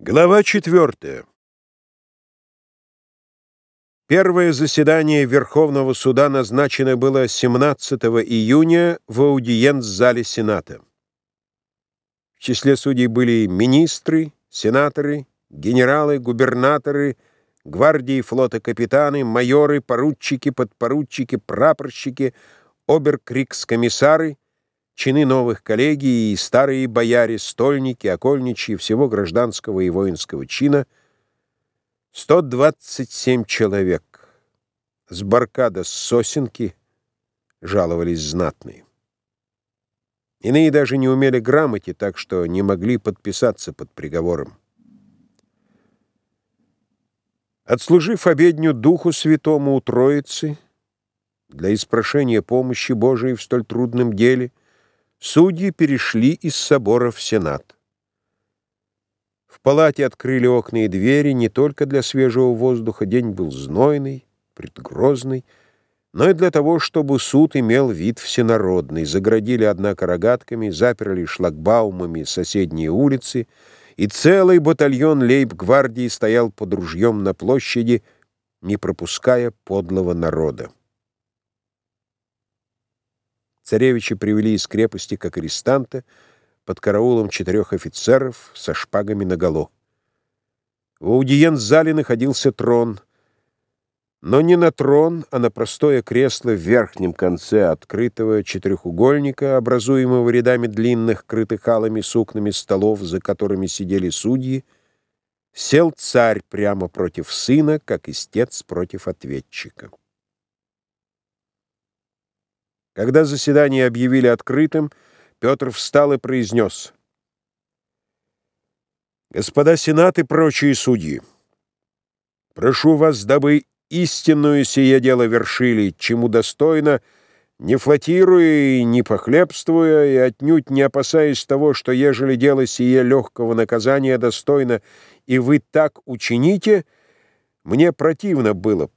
Глава 4. Первое заседание Верховного суда назначено было 17 июня в аудиенц-зале Сената. В числе судей были министры, сенаторы, генералы, губернаторы, гвардии флота капитаны, майоры, поручики, подпоручики, прапорщики, оберкрикс-комиссары, чины новых коллегий и старые бояре, стольники, окольничьи, всего гражданского и воинского чина, 127 человек. С баркада с сосенки жаловались знатные. Иные даже не умели грамоте, так что не могли подписаться под приговором. Отслужив обедню Духу Святому у Троицы, для испрошения помощи Божией в столь трудном деле — Судьи перешли из собора в Сенат. В палате открыли окна и двери не только для свежего воздуха, день был знойный, предгрозный, но и для того, чтобы суд имел вид всенародный. Заградили, однако, рогатками, заперли шлагбаумами соседние улицы, и целый батальон лейб-гвардии стоял под ружьем на площади, не пропуская подлого народа. Царевича привели из крепости как арестанта под караулом четырех офицеров со шпагами наголо. В аудиенц-зале находился трон, но не на трон, а на простое кресло в верхнем конце открытого четырехугольника, образуемого рядами длинных, крытых алыми сукнами столов, за которыми сидели судьи, сел царь прямо против сына, как истец против ответчика. Когда заседание объявили открытым, Петр встал и произнес. «Господа Сенат и прочие судьи, прошу вас, дабы истинную сие дело вершили, чему достойно, не флотируя и не похлебствуя, и отнюдь не опасаясь того, что ежели дело сие легкого наказания достойно, и вы так учините, мне противно было б,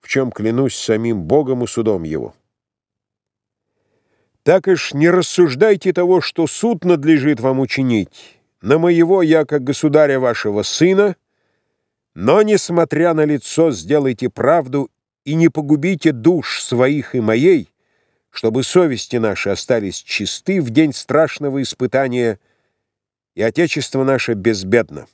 в чем клянусь самим Богом и судом его». Так уж не рассуждайте того, что суд надлежит вам учинить. На моего я, как государя вашего сына, но, несмотря на лицо, сделайте правду и не погубите душ своих и моей, чтобы совести наши остались чисты в день страшного испытания, и Отечество наше безбедно.